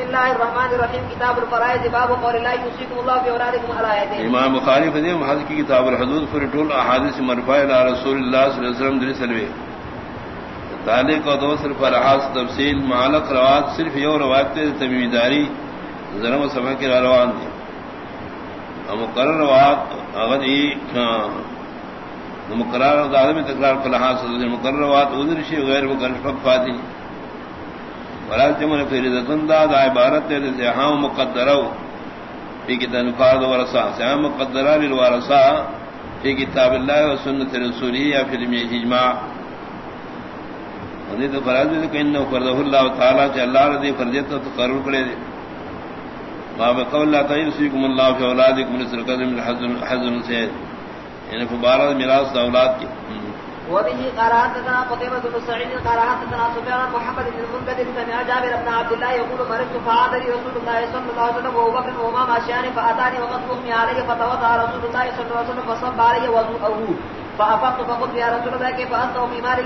بسم الرحمن الفرائض، باب قول امام بخاری فضی محض کی کتاب الحدود پر طول احادیث مرفوع الى رسول اللہ صلی اللہ علیہ وسلم دری سلوے. تعلق و دوسر پر احاس تفصیل معلق روات صرف یو روایت تمیم داری ضرم سمع کے روان دی مقرر روات اغد ایک مقرر آدمی تکرار پر احاس مقرر روات ادھر شی غیر مقرر فق فاتی ولازم في رضا دا عبارت دے سے ہاں مقدرو فی کتاب فرض ورثہ۔ سے ہاں مقدرہ للورثہ فی کتاب اللہ و سنت رسولی یا فی اجماع۔ حدیث فرض دے کہ انه فرضه اللہ تعالی کہ اللہ رضی فرضیت تو تقرر کرے دے۔ باب قول اللہ تعالی سیکم اللہ فی اولادکم مثل قدم الحزن حزن سے۔ یعنی فبارہ میراث اولاد کی۔ وبه قرات لنا قتيبة بن سعيد قرات لنا سفيان محمد بن المنكدر سمع جابر بن عبد الله يقول مرضت فعادني رسول الله صلى الله عليه وسلم وهو بكر وهما ماشيان، فأتاني وقد أغمي علي فتوضع رسول الله صلى الله عليه وسلم فصب علي وضوءه فأفقت فقلت يا رسول الله، كيف أنت في مالي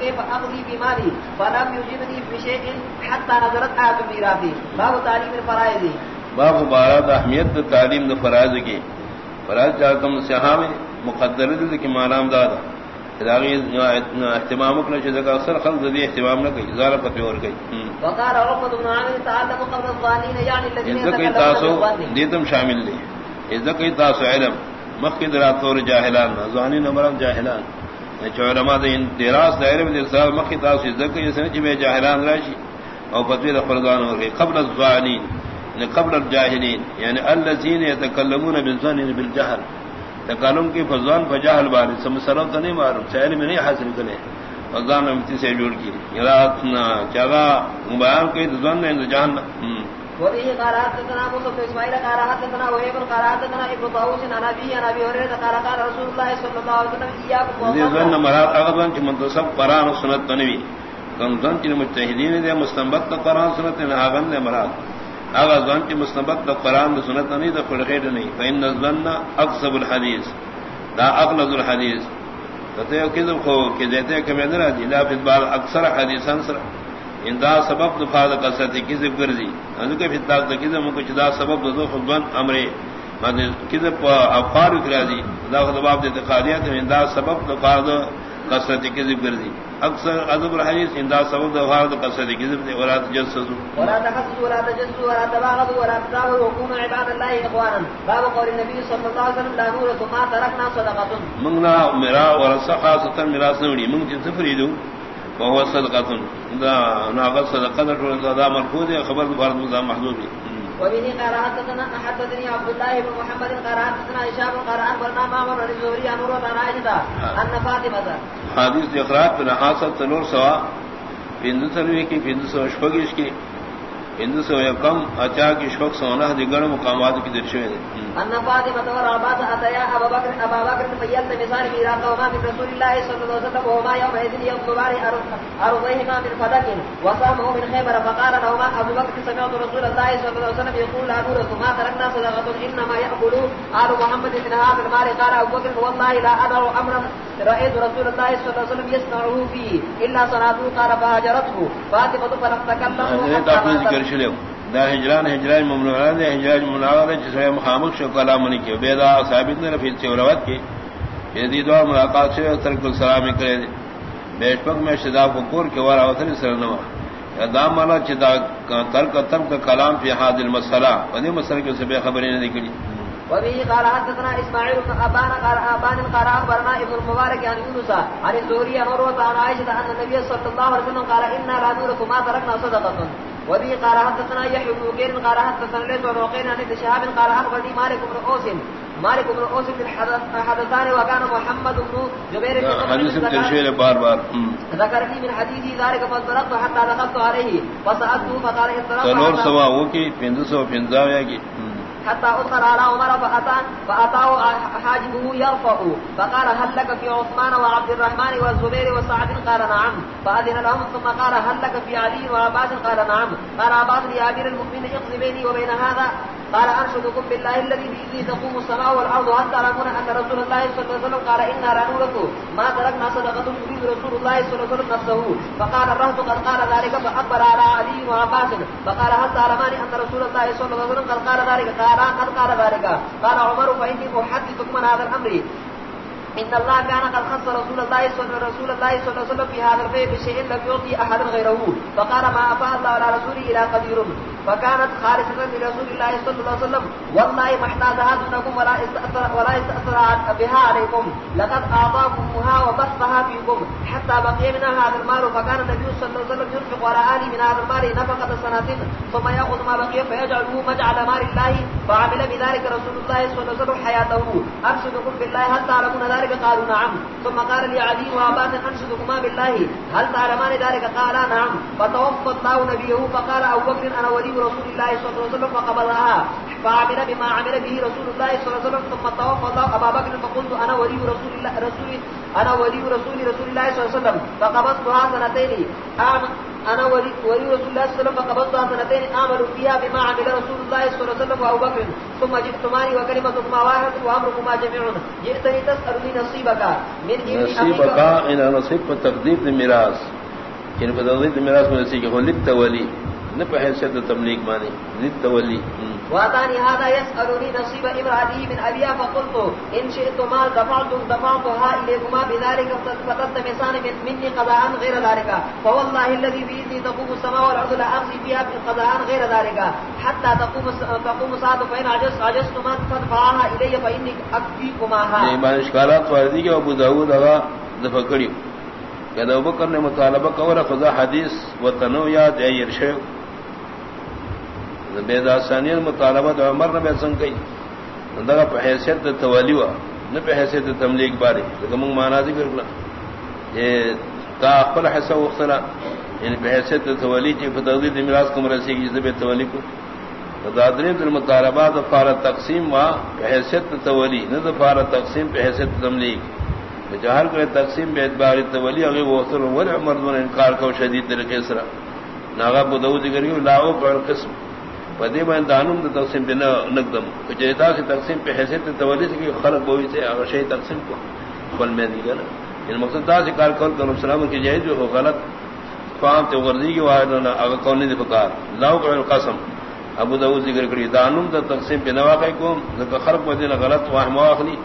كيف أقضي في مالي؟ فلم يجبني بشيء حتى نظرت آية ميراثي باب تعليم الفرائض. باب بارات اہمیت تعلیم فرائض کی۔ فرائض چاہتا ہوں سیاح میں مقدر دل کی مانام دادا اہتمام اکثر خلق دی اہتمام نہ کئی زارہ پتہ اور گئی وقال رب بن عامر تعلم قبل الظانين يعني الذين یعنی تاسو دیتم شامل لی اذا کئی تاسو علم. مخد رات اور جاہلان زانی نمرم جاہلان جو علماء دین دراس دائرے میں سال مخد تاسو اذا کئی سن جے جاہلان راشی او فتوی فرضان اور قبل الظانین یعنی قبل الجاہلین یعنی الذين يتكلمون بالظن بالجهل. تکالم کی فضان فجاہل بارے سم سرم تو نہیں معلوم شہر میں نہیں حاصل کرے۔ فضان امتی سے جوڑ کی۔ چاگا بیان کوئی دزان نے جان وبه قال حدثنا موسى بن اسماعيل قال حدثنا وهيب قال حدثنا ابن طاووس عن ابي عن ابي هريره قال قال رسول الله صلى الله عليه وسلم اياكم کہ منتصب قران سنت تنوی کم ظن کہ مجتہدین دے مستنبط قران سنت نے نے مراد۔ اگر ظن کی مستبت دا قرآن دا سنت نہیں دا فرقیٹ نہیں فإن الظن اقصب الحدیث دا اغلظ الحدیث کہتے ہیں کذب خو کہ دیتے ہیں کہ میں نرہ دی لا فی البال اکثر حدیث انصر ان دا سبب دفاع دا قصد کذب گرزی انو کہ فی التاق دا کذب مکچ دا سبب دا دو خدوان امرے کذب افقار اکرازی دا خدباب دا تقادیات ان دا سبب دفاع دا قصد کذب گرزی اکثر ادب الحدیث اندا سبب دفار قصد کذب دے ولا تجسسوا. ولا تحسسوا ولا تجسسوا ولا تباغضوا ولا تدابروا وكونوا عباد الله اخوانا باب قول النبي صلى الله عليه وسلم لا نور ثم تركنا صدقه مننا مرا ورث خاصه میراث نوڑی من جن سفریدو وهو صدقه دا ناغ صدقه دا مرفوض خبر فرض محدود وبه قال حدثنا حدثني عبد الله بن محمد قال حدثنا هشام قال اخبرنا معمر بن الزهري عن عروه عن عائشه ان فاطمه حديث اخراج بن حاصل تنور سوا في اندسلوي کی في اندسو اشفقش کی ہندو سو کم اچا کی شوق سونا دیگر مقامات کی درشے دے ان فاطمہ اور عباس اتیا ابو بکر ابو بکر فیل مثال میراث وما من رسول الله صلى الله عليه وسلم وما يوم اذن يوم دوباري ارضيهما من فدك وصامه من خيبر فقال لهما ابو بكر سمعت رسول الله صلى الله عليه وسلم يقول لا نور ثم تركنا صدقه انما ياكل آل محمد من هذا المال قال ابو بكر والله لا ادع امرا رايت رسول الله صلى الله عليه وسلم يصنعه فيه الا صنعته قال فهجرته فاطمه فلم تكلم شلو دا ہجران ہجران ممنوع دے ہجران ممنوع دے جس میں مخامخ شو، کلام نہیں کیو۔ بیدا ثابت نے پھر سے روایت کی۔ یہ دی دعا ملاقات سے ترک السلام کرے دے۔ بیش پک میں شدا فکور کے وارا وطن سرنوا دا مالا چدا ترک ترک کلام فی حاد المسئلہ ودی مسئلہ کے سے بے خبری نہیں نکلی۔ وبه قال حدثنا اسماعيل بن ابان، قال ابان قال اخبرنا ابن المبارك عن يونس عن الزهري عن عروه عن عائشه ان النبي صلى الله عليه وسلم قال، انا لا نورث ما تركنا صدقه وبه قال حدثنا يحيى بن بكير قال حدثنا ليس بن عن ابن شهاب قال اخبرني مالك بن اوس مالك بن اوس بن حدثان وكان محمد بن جبير حديث ترشيل بار بار. ذكرني من حديث ذلك فانطلقت حتى دخلت عليه. فسالته فقال انطلقت تنور سوا وہ کی 550 کی. حتى أدخل على عمر فأتى فأتاه حاجبه يرفع. فقال، هل لك في عثمان وعبد الرحمن والزبير وسعد؟ قال، نعم. فأذن لهم، ثم قال، هل لك في علي وعباس؟ قال، نعم. قال، عباس لأمير المؤمنين اقضي بيني وبين هذا قال انشدكم بالله الذي بإذنه تقوم السماء والارض هل تعلمون ان رسول الله صلى الله عليه وسلم قال انا لنورث ما تركنا صدقه يريد رسول الله صلى الله عليه وسلم نفسه. فقال الرهب قد قال ذلك فأقبل على علي وعباس فقال هل تعلمان ان رسول الله صلى الله عليه وسلم قد قال ذلك؟ قال قد قال ذلك. قال عمر فاني احدثكم عن هذا الامر ان الله كان قد خص رسول الله صلى رسول الله صلى الله عليه وسلم في هذا البيت بشيء لم يعطي احد غيره. فقال ما افاء الله على رسوله الى قدير. فكانت خالصة لرسول الله صلى الله عليه وسلم. والله ما احتاجها دونكم ولا استأثر, ولا استأثر بها عليكم. لقد أعطاكمها وبثها فيكم. حتى بقي منها هذا المال. فكان النبي صلى الله عليه وسلم ينفق على آله من هذا المال نفقة سنة ثم يأخذ ما بقي فيجعله مجعل مال الله. فعمل بذلك رسول الله صلى الله عليه وسلم حياته. أرشدكم بالله هل تعلمون ذلك؟ قالوا نعم. ثم قال لي عدي وعباس أنشدكما بالله. هل تعلمان ذلك؟ قالا نعم. فتوفى الله نبيه فقال أبو بكر أنا ولي رسول الله صلى الله عليه وسلم فقبضها فعمل بما عمل به رسول الله صلى الله عليه وسلم. ثم توفى الله أبا بكر فقلت أنا ولي رسول الله رسول أنا ولي رسول رسول الله صلى الله عليه وسلم. فقبضتها سنتين. انا ولي ولي رسول الله صلى الله عليه وسلم فقبضت سنتين أعمل فيها بما عمل رسول الله صلى الله عليه وسلم وابو بكر ثم جئتماني وكلمتكما واحد وامركما جميع جئتني تسألني نصيبك من نصيبك إلى نصيب تقديم الميراث كان فتقديم الميراث من نصيبك هو للتولي نفع حیثیت تملیغ مانی ضد تولی۔ واتانی هذا يسألني نصيب من أبيها فقلت إن شئت ما دفعت دفعتها إليكما بذلك من مني قضاء غير ذلك. فوالله الذي بإذني تقوم السماء والأرض لا فيها قضاء غير ذلك. حتى تقوم تقوم ساعة فإن عجزت إلي فإني أكفيكماها کے ابو داود دفع بکر نے مطالبہ کورا خدا حدیث و تنو یاد اے یرشو بیدا ثانیہ مطالبہ تو عمر نے بیسن کئی اندر پہ حیثیت تولی ہوا نہ پہ حیثیت تملیغ بارے لیکن منگ مانا ذکر کلا یہ تا اقبل حصہ وقتنا یعنی پہ حیثیت تولی چی فتغدید مراز کم رسی کی جزب تولی کو دادریب در مطالبہ دفار تقسیم وا پہ حیثیت تولی نہ دفار تقسیم پہ حیثیت تملیغ جہر کرے تقسیم بے اعتبار تولی اگر وہ ول عمر دون انکار کو شدید طریقے سرا ناغا بدو ذکر کی لاؤ پر قسم پدی میں دانم دا تقسیم بنا نقدم. جیتا سے تقسیم پہ حیثیت تولی سے خلق ہوئی سے اگر شہی تقسیم کو بل میں نہیں گنا ان مقصد دا سے کار کول کرم سلام کی جائز جو غلط فام تو غرضی کی واحد نہ اگر کون نہیں فکار لاو کو قسم ابو داؤد ذکر کری دانم دا تقسیم پہ نواقع کو خلق مدینہ غلط واہم واخلی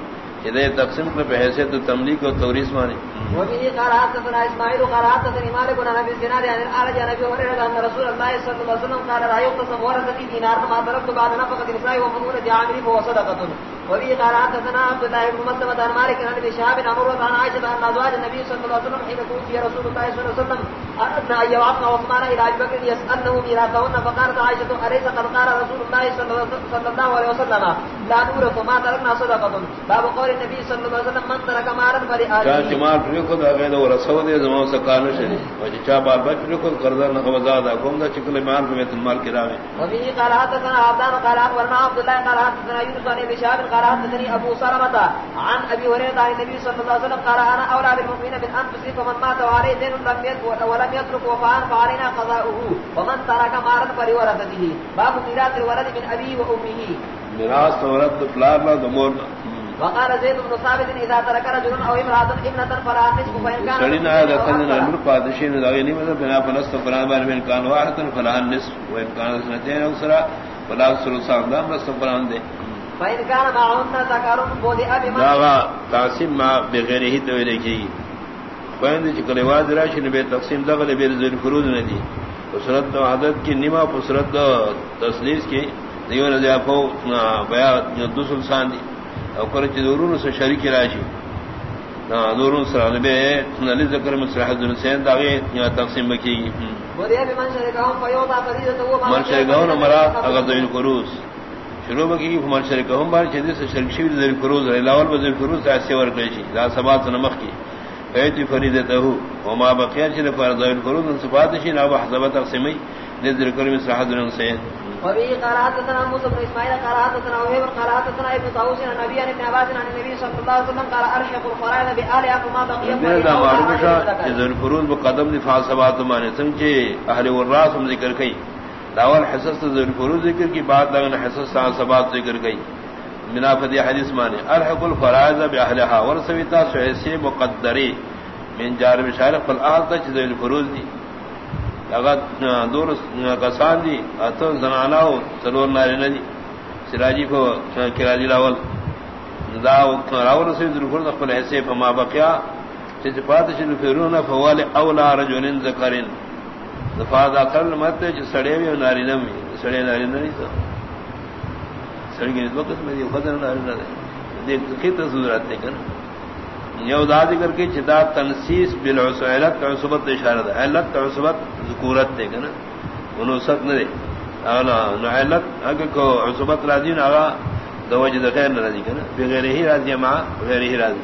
اذا تقسیم کو بحیثیت تملیغ اور توریس مانی وبه قال حدثنا اسماعيل قال حدثني مالك بن ابي زناد عن الارج عن ابي هريره ان رسول الله صلى الله عليه وسلم قال لا يقسم ورثتي دينار ما تركت بعد نفقه النساء ومؤونه عامل فهو صدقه وبه قال حدثنا عبد الله بن مسلمة عن مالك عن ابي شهاب عن عروه عن عائشه ان ازواج النبي صلى الله عليه وسلم حين توفي رسول الله صلى الله عليه وسلم اردنا ان يبعثن عثمان الى ابي بكر يسالنه ميراثهن فقالت عائشه اليس قد قال رسول الله صلى الله عليه وسلم لا نورث ما تركنا صدقه باب قول النبي صلى الله عليه وسلم من ترك مالا فلآله. خود اگے دو رسول دے زمان سے کانو شری وجہ چا بار بچ خود قرضہ نہ خبزاد اقوم دا چکل مال بیت المال کی راوے۔ وفي قال حدثنا عبدان قال اخبرنا عبد الله قال حدثنا يونس بن ابي شهاب قال حدثني ابو سلمة عن ابي هريره عن النبي صلى الله عليه وسلم قال انا اولى بالمؤمنين من انفسهم فمن مات وعليه دين لم يترك ولم يترك وفاء فعلينا قضاؤه. ومن ترك مالا فلورثته. باب ميراث الولد من ابيه وامه میراث ورث فلار لا دمور. وقال زيد بن ثابت اذا ترك رجل او امراه ابنه فلا نصف فان كان سڑینا ہے کن نمبر پادشین لگے نہیں مطلب بنا پنست قران بار میں کان واحد فلا النصف. وان كان سنتين اسرا فلا ثلث دام رس قران فان كان معهن ذكر تقسیم ما ہی تو واز راشن بے تقسیم دغل بے ذل فروض نہ دی اسرت عادت کی نما اسرت تسلیس کی دیو کو بیا دو سلسان دی او کر چ دورون سے شریک راشی نا دورون سره نبی نلی ذکر مسرح یا تقسیم کی هو من شرکاون مراد اگر ذل فروض شروع بکی من شرکهم بار چ دې شرک شوی ذل فروض علاوه بذل فروض تاسو ور کړی شي دا سبات نمخ کی۔ ایتی فریدته وما بقیا چې فرض ذل فروض صفات شي نو حسب تقسیمی دې ذکر مسرح ذن سین وبه قال حدثنا موسى بن اسماعيل قال حدثنا وهيب قال حدثنا ابن طاووس النبي عن ابن عباس عن النبي صلى الله عليه وسلم قال الحق الفرائض بآلها فما بقي میں دا معلوم شا اذن الفروض بقدم دفاع سبات مانے سمجھے اہل والراس ہم ذکر کئی۔ داول حصص ذل الفروض ذکر کی بات لگن حصص سبات ذکر کئی منافد حدیث مانے الحق الفرائض باهلها ورسویتا سویسی مقدری، من جانب شارق فالاهل تچ ذل الفروض دی۔ اگر دور کسان دی، اتو زنانا ہو سلور ناری ندی، سراجی کو کراجی راول۔ دا راول سے ذکر خپل حصے فما بقیا چھ پات چھ فوال اولا رجل ذکرن۔ دفاع اقل مت چھ سڑے وی ناری نم سڑے ناری نہیں تو. سڑی کی وقت میں یہ قدر ناری نہ دیکھ کی ضرورت ہے کنا؟ یو دا ذکر کے چدا تنسیس بالعصبت عصبت اشارہ ہے علت عصبت ذکورت دے کنا؟ انہوں سخت نہ دے انا علت اگر کو عصبت راضی نہ آگا دوجد غیر نہ راضی کنا؟ بغیر ہی راضی مع غیر ہی راضی.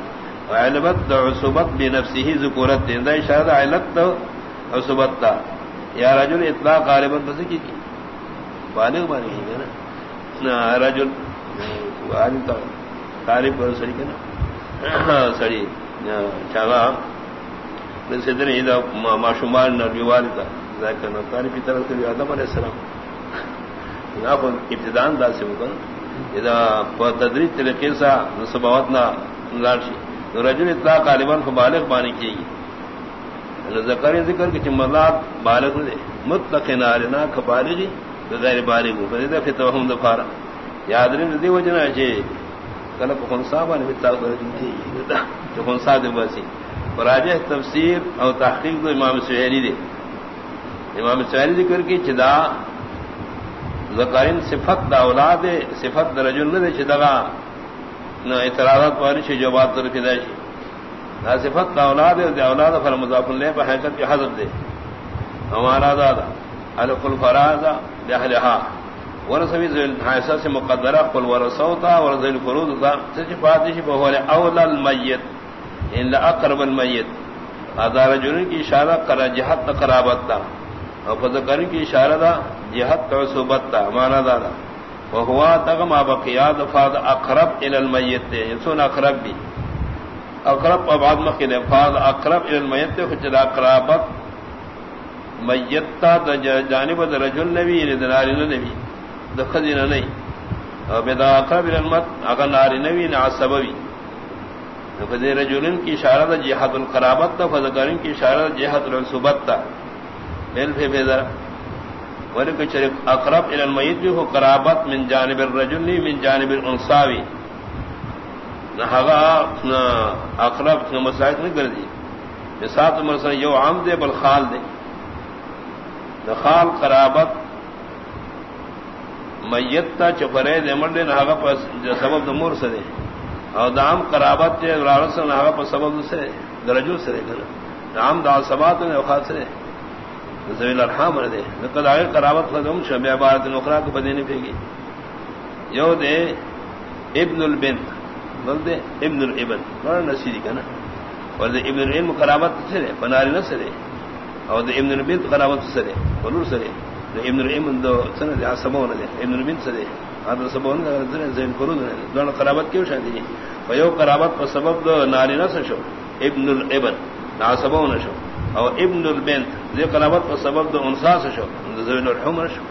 علت عصبت بنفسه ذکورت دے دا اشارہ علت عصبت تا یا رجل اطلاق غالبا بس کی کی بالغ بانی ہے نا؟ رجل غالب غالب پر سری کنا؟ سڑی چالا سدن ادا معشمار نروال کا ذائقہ نوکاری کی طرف سے آدم علیہ السلام۔ ابتدان دا سے ہوگا مکن ادا تدریج طریقے سا سباوت نہ لارشی رجل اطلاع غالبان کو بالغ بانی کی ذکر ذکر کی چملات بالغ دے مطلق نارنا کا بالغی غیر بالغ ہو پھر توہم دفارا یاد نہیں دی وجنا چے کل خنسا بنے جو خنسا دے بسی راجہ تفسیر اور تحقیق دو امام سہیلی دے۔ امام سہیلی ذکر کی چدا ذکرین صفت دا اولاد صفت دا رجل نہ دے چدگا نہ اعتراضات والی چھ جو بات رکھی دے نہ صفت دا اولاد دے اولاد فر مضاف لے پہ حقیقت کی حذف دے ہمارا دادا الف الفراز باہلھا ورسوی ذل حیثہ سے مقدرہ، قل ورسوتا ورزل فروض تا سچ فاتش بہول اول المیت. یعنی ان اقرب المیت. ادار رجل کی اشارہ کر جہت قرابت تا اور فذکر کی اشارہ دا جہت عصبت تا معنی دا وهو تغم بقياد فاض اقرب الى المیت الميت يسون یعنی اقرب بھی اقرب ابعاد مخل فاض اقرب الى الميت فجدا قرابت میت تا جانب رجل نبی یعنی ندار نبی. دخل نہیں اور بدا اقرب المت، اگر ناری نوی نہ سببی. فضی رجولن کی اشارت جہاد القرابت تھا فضکرین کی اشارت جہاد الصبت تھا میل پھر بھیدر ور کچھ اقرب المیت بھی ہو قرابت من جانب الرجل من جانب الانصاوی نہ اقرب مسائل نہیں کر دی سات مرسل یو عام دے، بل خال دے۔ نہ خال قرابت، میت تا چپرے دے منڈے نہ سبب دمور سے دے اور دام قرابت تے رارس نہ پس سبب سے درجو سے دے نام دا سبات نے وخات سے ذویل ارحام دے۔ لقد عائل قرابت فدم شبہ عبارت اخرى کو بدینے پھیگی یو دے، ابن البنت۔ بل دے ابن الابن بڑا نصیری کنا اور دے ابن العلم قرابت سے دے بناری نہ سے دے اور دے ابن البنت قرابت سے دے ولور سے دے ابن الرحیم دو سند سبون دے، ابن البن سے دے ہر سبون دے زین فرود دے۔ دون قرابت کیوں شادی جی ویو قرابت پر سبب دو ناری نہ شو، ابن الابن نا سبون شو۔ او ابن البن ذی قرابت پر سبب دو انسا شو زین الرحم شو۔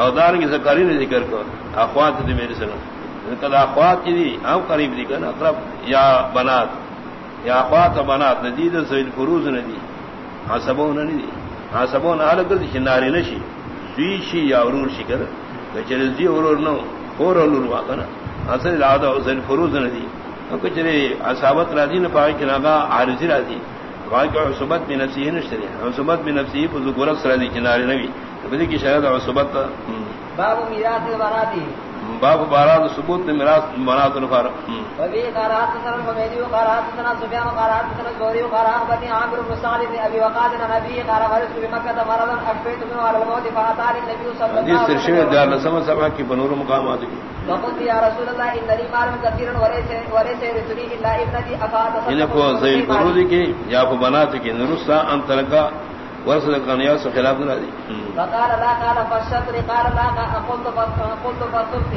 او دار کی زکاری نے ذکر کو، اخوات دی میرے سنو کدا اخوات دی، ہم قریب دی کنا، اقرب یا بنات، یا اخوات و بنات ندید زین فروز ندی حسبون ندی حسبون الگ دی ناری نشی دوی شی یا ورور شی کر کچر زی ورور نو، اور ورور واکنا اصل الادا حسین فروز ندی کچر اصابت راضی نہ پائے کناگا عارضی راضی پائے کہ عصبت بھی نفسی نشتری عصبت بھی نفسی پر ذکورت راضی کنارے نبی بدی کی شاید عصبت باب میراث البراتی باب بارات ثبوت نے میراث بنات الفار وفي قرات سنن فميدي وقرات سنن سفيان وقرات سنن زوري وقرات بني عامر بن بن ابي وقاص النبي قال مرض بمكه مرضا اشفيت منه على الموت فاتاني النبي صلى الله عليه وسلم. حدیث سے دار سما سما کی بنور مقامات کی وقلت يا رسول الله ان لي مال كثير وليس وليس رسولي الا ابنتي افاد ان کو زين فرودی کی یا بنات کی نرسا ان تلقا ورسل قانیا سے خلاف نہ دی فقال لا قال فالشطر قال لا قلت قلت فصرت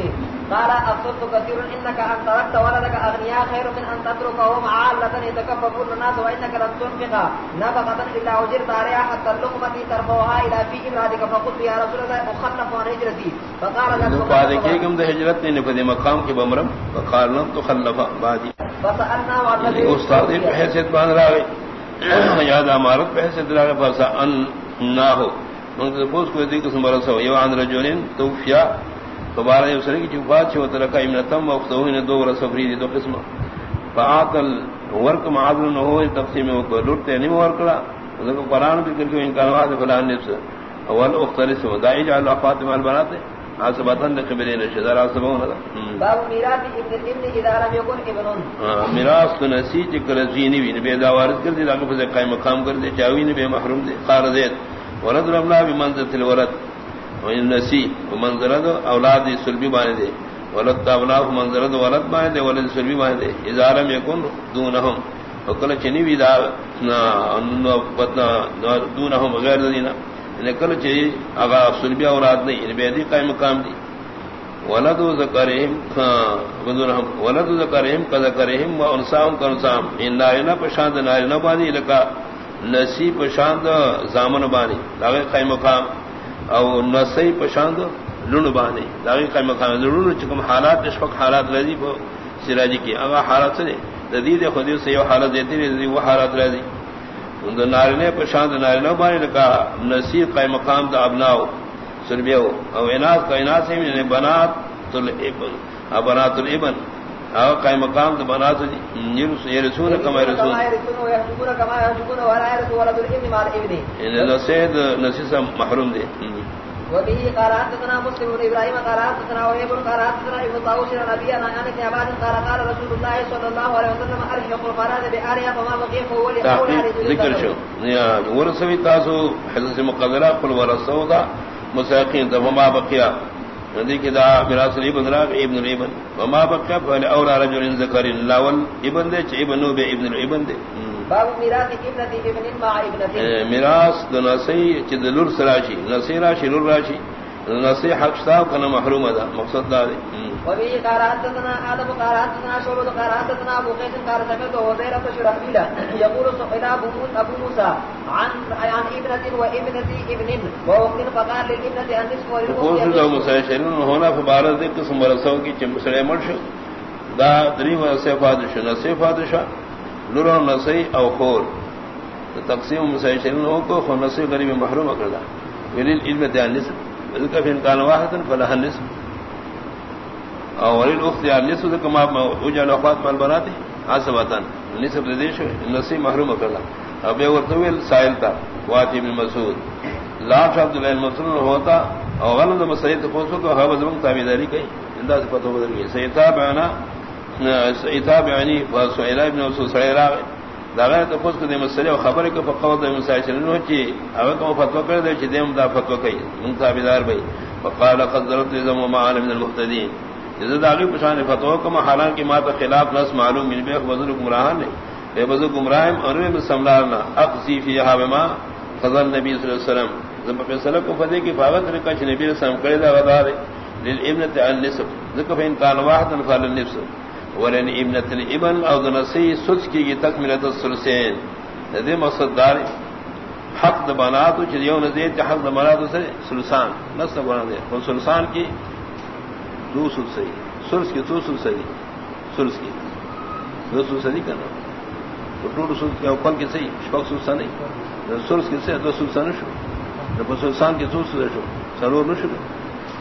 قال الصدق كثير انك ان تركت ولدك اغنياء خير من ان تتركهم عالة يتكففون الناس وانك لم تنفق نفقة الا اجرت عليها حتى اللقمة ترفعها الى في امراتك فقلت يا رسول الله اخلف عن هجرتي. فقال بعد كي كم ده هجرت؟ نے نفذ مقام کے بمرم. فقال لم تخلف بعد فسالنا وعلى استاد حیثیت بان راوی یاد امارت پہ سے دلاغ فرسا ان نہ ہو۔ ان سے پوچھ کو دی قسم برس ہو یو ان رجولین توفیا فبارہ یو سرے کی جفات چھو ترکا امنتم وقتو نے دو ورس فری دی دو قسم فاعتل ورک معادل نہ ہو تقسیم کو لٹتے نہیں ورکڑا ذکر قرآن ذکر کہ ان کا نواز فلان نفس اول اختلس و دائی جعل فاطمہ البنات عاصبتن قبلین شدار عاصبون باب میراث ابن ابن اذا لم يكن ابن. میراث تو نسی چکر زینی وی نبی دا وارث کر دی لاگو فز قائم مقام کر دی چاوی نبی محروم دی قار زید۔ ولد ربنا بمنزلت الولد وان نسی ومنزلت اولاد سلبی بانے دی۔ ولد اولاد منزلت ولد بانے دی ولد سلبی بانے دی۔ اذا لم يكن دونهم وکل چنی وی دا دونهم غیر دینا نکل چی اگا سلبی اولاد نہیں ان یعنی بیدی قائم مقام دی. ولد ذکرہم بدونہم ہاں، ولد ذکرہم کا ذکرہم و انسام، کا انسام. ان نارنا پشاند نارنا بانی، لکا نسی پشاند، زامن بانی. لاغی قائم مقام. او نسی پشاند لن بانی. لاغی قائم مقام. لن چکم حالات اشفق حالات رضی سراجی کی. اگا حالات سنے ددید خودیو سے یو حالت دیتی رضی وہ حالات رضی. نارنے پرشانت نارنے بانے لکا نصیر قائم مقام دا ابناؤ سربیو او اناس کا اناس ہے یعنی بنات الابن بنات الابن او قائم مقام دا بنات یرسون کما یرسون یعنی نسید نسیسا محروم دے۔ وبه قال حدثنا مسلم بن ابراهيم قال حدثنا وهيب قال حدثنا ابن طاووس عن ابي عن ابن عباس قال قال رسول الله صلى الله عليه وسلم القران باريا فما بقي فهو لأولى ذكر شو. يا ورثوي تاسو حدث مقدرہ قل ورثوا ذا مساقين وما بقي ندی دا میراث ابن را ابن وما بقي فل اولى رجل ذكر ابن دے ابن نو ابن دے. باب میراث ابنتی ابن مع ابنتی میراث دنسی چ دلور سراشی نسی راشی. لور راشی نسی حق صاحب کنا محروم دا مقصد دا دے. وبه قال حدثنا آدم قال حدثنا شعبة قال حدثنا أبو قيس قال سمعت هبيرة شرحبيلة يقول سئل أبو موسى عن عن ابنة وابنة ابن وابن فقال للابنة النصف وللأخت وللأخت مسائشن ہونا فبارد دے قسم ورسو کی چم سڑے مرش دا دری ورسے فادش نسی فادشا لورو نسی او خور. تو تقسیم مسائشن ہو کو خو نسی غریب محروم کردا. ولیل علم دے نصف ذکر فین کان واحدا فلہ النصف او ولیل اخت یا نصف کما وجل اخوات مال بناتے عصبتن نصف دیش نسی محروم کردا. اب یہ ورتویل سائل تا. واتی بن مسعود. لا عبد الله المسعود ہوتا. او غلط مسعود پوچھو تو ہوا زمن تابعداری کئی. انداز پتہ بدل گئی. سیتاب انا سیتاب یعنی وسئل ابن مسعود سیرا داغه ته پوس کو د مسله خبره کو په قول د نو چې هغه کوم فتوا کړی دی چې دیم دا فتوا کوي مون تابعدار وي فقال قد ضربت زم ما عالم من المهتدين اذا داغه په شان فتوا کوم حالانکه ما ته خلاف نس معلوم یعنی من به بزرگ گمراهان نه به بزرگ گمراهان اور به سملارنا اقصی فیها بما فضل نبی صلی الله علیه وسلم. زم په فیصله کو فدی کی فاوت رکا چې نبی صلی اللہ رسول کړی دا ودار للابنه النسب ذکر فین کان واحد فللنفس ولن ابنت الابن او دنسی سلس کی گی تکملت السلسین ندی مقصد دار حق د بناتو چ یو نزید حق د بناتو سے سلسان نس بنا دے وہ سلسان کی دو سلسی سلس کی دو سلسی سلس کی دو سلسی کرنا تو ٹوٹ سلس کے اوپر کی صحیح شوق سلسان نہیں سلس کی سے دو سلسان شو. نہ سلسان کی دو سلس سرور نہ شو؟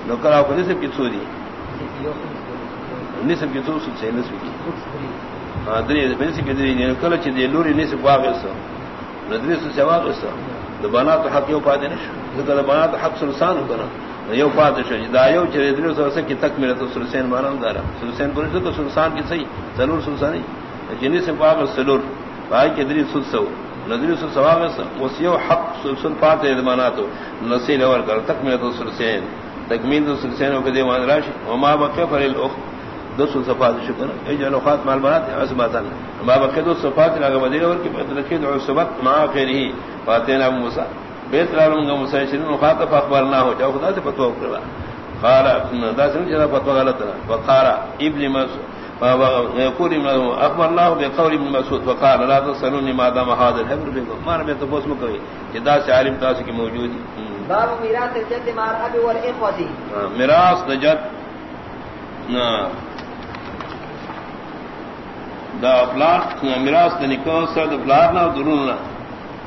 نہ کرا کو نہیں سے کتو دی نصف کی توسل سے نصف کی دری نصف کی دری نے کل چ دی لوری نصف واغس ندری سے سوا غس د بنات حق یو پاد نش ذکر بنات حق سلسان کنا یو پاد ش دا یو چ دری سے سے کی تکمیل تو سلسان مانن دار سلسان پر تو سلسان کی صحیح ضرور سلسان جنی سے واغس سلور بھائی کی دری سل سو ندری سے سوا غس وسیو حق سلسان پاد بنات نسیل اور کر تکمیل تو سلسان تکمیل تو سلسان کو دیوان راشی وما بقى فللاخت دو سو صفات شکر ای جو لوخات مال بنات عصباتن ما بقي دو صفات لا مدينه ور کی بدرکید عصبت ما خیره فاتینا موسی. بیت رالوں گا مسائشرین مخاطب اخبار نہ ہو. جاؤ خدا سے فتوا کرا خارا دا سن جنا فتوا غلط نہ فقارا ابن مسعود. يقول اخبر الله بقول ابن مسعود. فقال لا تسالوني ما دام هذا الحبر بكم ما رمي تفوس مكوي جدا سے عالم تاس کی موجود باب میراث الجد مع الاب والاخوه میراث دجت نا دا افلار میراث نکو سر دا افلار نا درون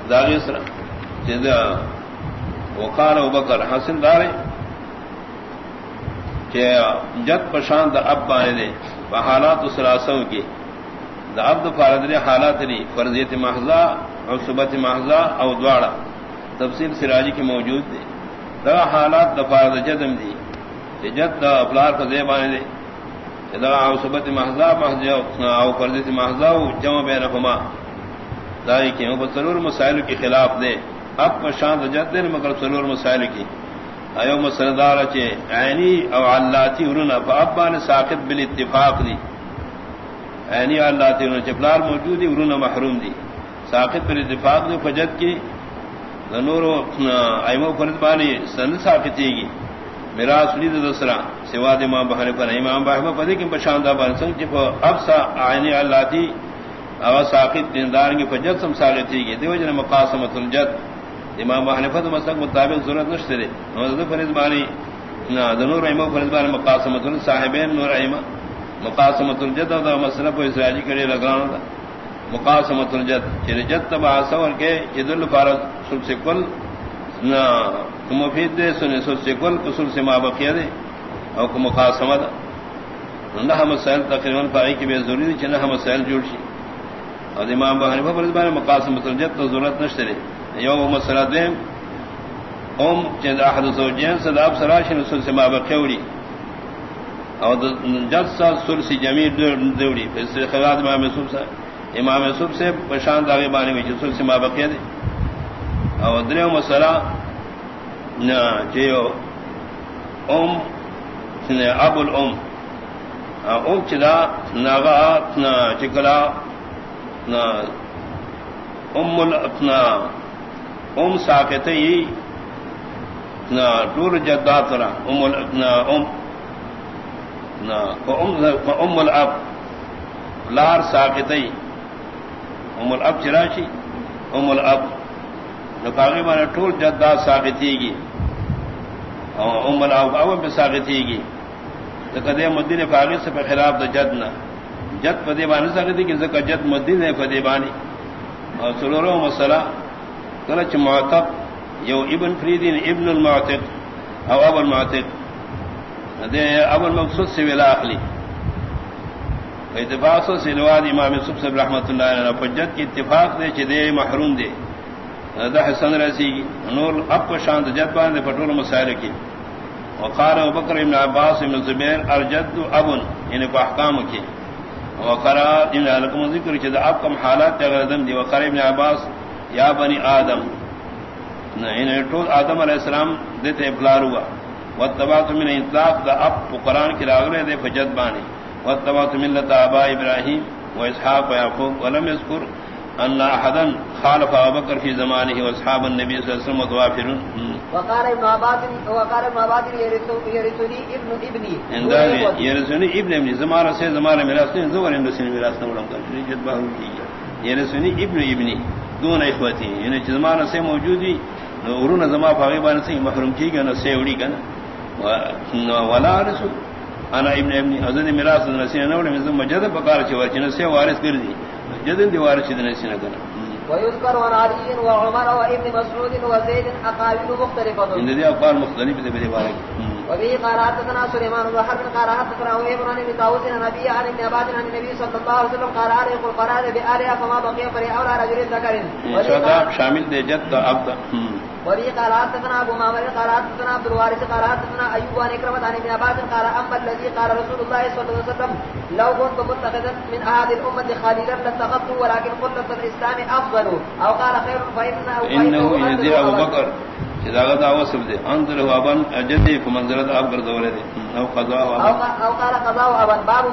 دا غیسر جدا وقال ابو بکر حسن دارے کہ جت پشان دا اب بانے دے حالات سلاسوں کی دا ابد فارد حالات لی فرضیت محضا اور صبت محضا او دوارا تفصیل سراجی کی موجود دے دا حالات دا فارد جدم دی کہ جد دا افلار کا زیبانے دے دا او صبت محضا محضا او فرضیت محضا، جمع بینہما دا ایکی او بسرور مسائل کی خلاف دے. اب پشان دا جد دے، مگر سرور مسائل کی. ایو مسندار چے، عینی او علاتی ورنا، فابان ساقط بالاتفاق دی. عینی علاتی ورنا چپلار موجود دی، ورنا محروم دی. ساقط بالاتفاق دی، فجد کی. نور ایمو فرد بانی، سن ساقطی گی میرا سلی دسرا سوا دی امام بحر پر امام بحر پر کہ بشاندہ بان سنگ چپ اب سا عینی علاتی او ساقط دیندار کی فجد سم ساقطی گی دیو جن مقاسمت الجد۔ امام حنیفہ مسلک مطابق ضرورت نشتے دے۔ نور فرض بانی نور ایمہ فرض بانی مقاسمت صاحبین نور ایمہ مقاسمت الجد دا مسئلہ کو اسراجی کرے لگانا دا۔ مقاسمت الجد چیر جد تبا سور کے جد الفارد سل سے کل نہ مفید دے، سنے سل سے کل کسل سے ما بقیہ دے او کو مقاسمہ دا۔ نہ مسائل تقریباً پائی کی بے ضروری دی چنہ مسائل جوڑ شی۔ اور امام بحنیفہ فرض بانی مقاسمت الجد تو ضرورت نشتے دے یو مسئلہ دیم ام چند احد زوجین صداب سراشن سل سے ما بقیوڑی او جد سا سل سی جمیر دوڑی۔ پس خلاد امام صوب سا امام صوب سے پشان داغی بانی میں سل سے ما بقیہ دے او دریو مسئلہ ام ابو الام ام چدا ناغا چکلا ام اپنا ام ساکت ٹور جداترا ام اپنا ام ام الاب لار ساکت ام الاب چراشی ام الاب ناغی مانا ٹور جدا ساکتی گی ام الاب اب پہ ساکتی گی تو کدے مدین فاغی سے پہ خلاف دا جد نہ جد پدے بانی سکتی جد مدین ہے بانی. اور سلورو مسئلہ، کلچ معتق، یو ابن فریدین ابن المعتق، او ابو المعتق. دے ابو المقصود سے ولا اخلی. اتفاق سے لواد امام سب سے رحمت اللہ علیہ فجت کی اتفاق دے چ دے محروم دے. دا حسن رسی نور اب شانت جد باندے پٹول مسائل کی۔ وقال ابو بکر ابن عباس ابن زبیر، الجد ابن یعنی کو احکام کی۔ وقرا یعنی ان لكم ذکر چ اب کم حالات تغدم دی۔ وقرا ابن عباس، یا بنی آدم۔ یعنی ٹول آدم علیہ السلام دیتے ابلار ہوا و تبا تمہیں دا اب قرآن کی راغلے دے فجد بانی و تبا تمہیں ابراہیم و اسحاق و یعقوب ولم یذکر۔ ان احدا خالف ابو بکر فی زمانه و اصحاب النبی صلی اللہ علیہ وسلم متوافر وقال ابن عباس وقال ابن عباس يرثني ابن ابني يرثني ابن ابني زمانہ سے زمانہ میراث نہیں زور اندسن میراث نہ ولم کر جد بہو کی يرثني ابن ابني دون اخوتی. یعنی زمان سے موجودی ارون زما پاگی بان سے محروم کی گا نہ سیوڑی کا نا ولا رسول انا ابن ابن حضرت میراث نسی نہ وڑ مجد بکار چ ور چن سے وارث کر دی. جدن دی وارث چ نسی نہ کنا ويذكر عن علي وعمر وابن مسعود وزيد اقاويل مختلفه ان دي اقوال مختلفه دي بارك وفي قرات سنا سليمان بن حرب قرات سنا وابن بن داوود النبي عن ابن عباس عن النبي صلى الله عليه وسلم قال عليه القران بآلهة فما بقي فري اولى رجل ذكر. شامل دے جد عبد. وفي قرات سنا ابو معمر قرات سنا عبد الوارث قرات سنا ايوب عن اكرمه عن ابن عباس قال اما الذي قال رسول الله صلى الله عليه وسلم لو كنت متخذا من هذه الامه خليلا لاتخذت ولكن قلت الاسلام افضل. او قال خير فانه يزيد ابو بكر. اذا دعوا سب دے انظر هو ابن اجدی فمنزلت اب کر دولے دے او قضا او قال قضا ابن باب